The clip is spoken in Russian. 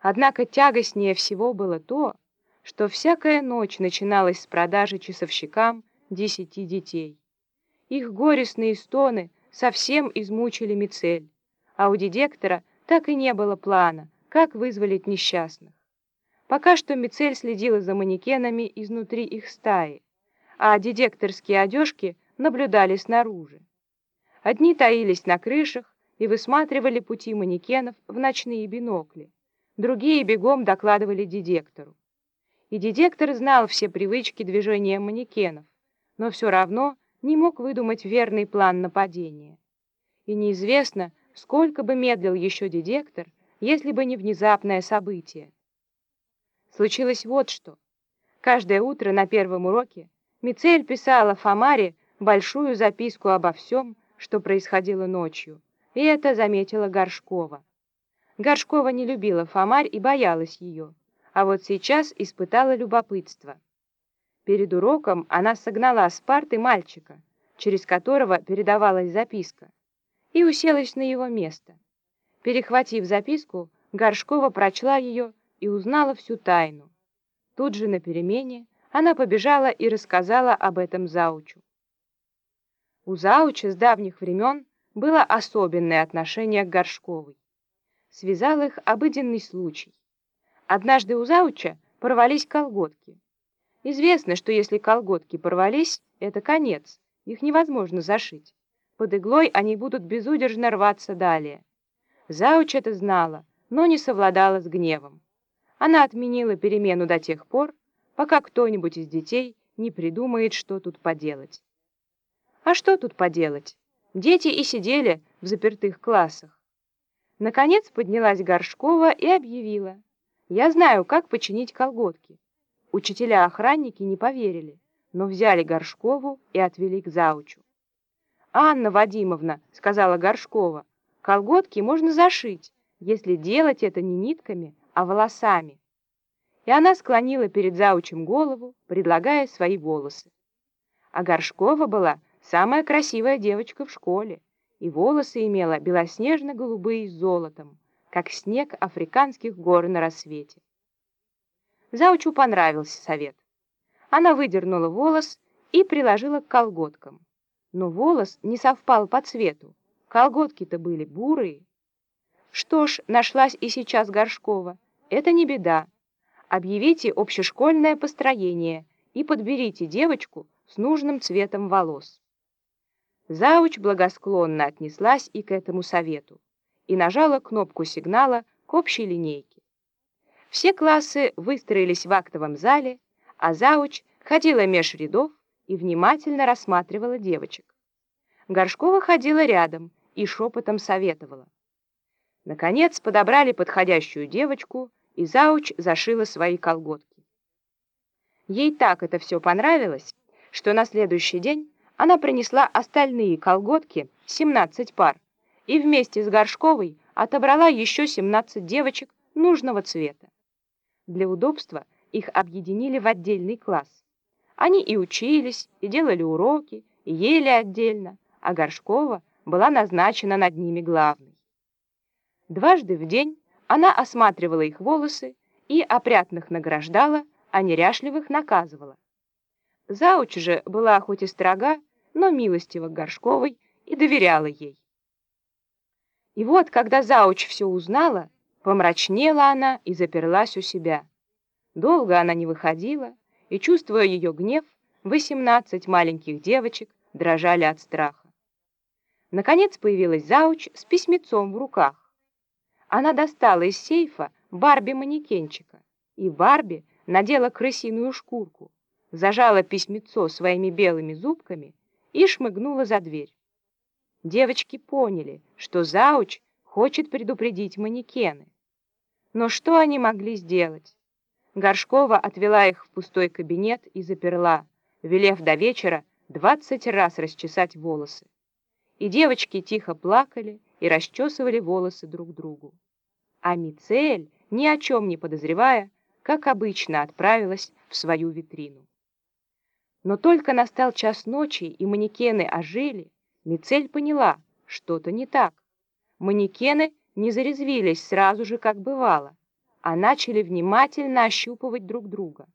Однако тягостнее всего было то, что всякая ночь начиналась с продажи часовщикам десяти детей. Их горестные стоны совсем измучили Мицель, а у дедектора так и не было плана, как вызволить несчастных. Пока что Мицель следила за манекенами изнутри их стаи, а дедекторские одежки наблюдали снаружи. Одни таились на крышах и высматривали пути манекенов в ночные бинокли, другие бегом докладывали дедектору. И дедектор знал все привычки движения манекенов, но все равно не мог выдумать верный план нападения. И неизвестно, сколько бы медлил еще дедектор, если бы не внезапное событие. Случилось вот что. Каждое утро на первом уроке Мицель писала Фомаре большую записку обо всем, что происходило ночью, и это заметила Горшкова. Горшкова не любила Фомарь и боялась ее, а вот сейчас испытала любопытство. Перед уроком она согнала с парты мальчика, через которого передавалась записка, и уселась на его место. Перехватив записку, Горшкова прочла ее и узнала всю тайну. Тут же на перемене она побежала и рассказала об этом Заучу. У Зауча с давних времен было особенное отношение к Горшковой. Связал их обыденный случай. Однажды у Зауча порвались колготки. Известно, что если колготки порвались, это конец, их невозможно зашить. Под иглой они будут безудержно рваться далее. Зауч это знала, но не совладала с гневом. Она отменила перемену до тех пор, пока кто-нибудь из детей не придумает, что тут поделать. А что тут поделать? Дети и сидели в запертых классах. Наконец поднялась Горшкова и объявила. «Я знаю, как починить колготки». Учителя-охранники не поверили, но взяли Горшкову и отвели к заучу. «Анна Вадимовна», — сказала Горшкова, — «колготки можно зашить, если делать это не нитками, а волосами. И она склонила перед заучем голову, предлагая свои волосы. А Горшкова была самая красивая девочка в школе, и волосы имела белоснежно-голубые с золотом, как снег африканских гор на рассвете. Заучу понравился совет. Она выдернула волос и приложила к колготкам. Но волос не совпал по цвету, колготки-то были бурые. Что ж, нашлась и сейчас Горшкова. Это не беда. Объявите общешкольное построение и подберите девочку с нужным цветом волос. Зауч благосклонно отнеслась и к этому совету и нажала кнопку сигнала к общей линейке. Все классы выстроились в актовом зале, а Зауч ходила меж рядов и внимательно рассматривала девочек. Горшкова ходила рядом и шепотом советовала. Наконец подобрали подходящую девочку, и Зауч зашила свои колготки. Ей так это все понравилось, что на следующий день она принесла остальные колготки, 17 пар, и вместе с Горшковой отобрала еще 17 девочек нужного цвета. Для удобства их объединили в отдельный класс. Они и учились, и делали уроки, и ели отдельно, а Горшкова была назначена над ними главной. Дважды в день она осматривала их волосы и опрятных награждала, а неряшливых наказывала. Зауч же была хоть и строга, но милостива Горшковой и доверяла ей. И вот, когда Зауч все узнала, помрачнела она и заперлась у себя. Долго она не выходила, и, чувствуя ее гнев, восемнадцать маленьких девочек дрожали от страха. Наконец появилась Зауч с письмецом в руках. Она достала из сейфа Барби-манекенчика, и Барби надела крысиную шкурку, зажала письмецо своими белыми зубками и шмыгнула за дверь. Девочки поняли, что Зауч хочет предупредить манекены. Но что они могли сделать? Горшкова отвела их в пустой кабинет и заперла, велев до вечера двадцать раз расчесать волосы. И девочки тихо плакали, и расчесывали волосы друг другу. А Мицель, ни о чем не подозревая, как обычно отправилась в свою витрину. Но только настал час ночи, и манекены ожили, Мицель поняла, что-то не так. Манекены не зарезвились сразу же, как бывало. а начали внимательно ощупывать друг друга.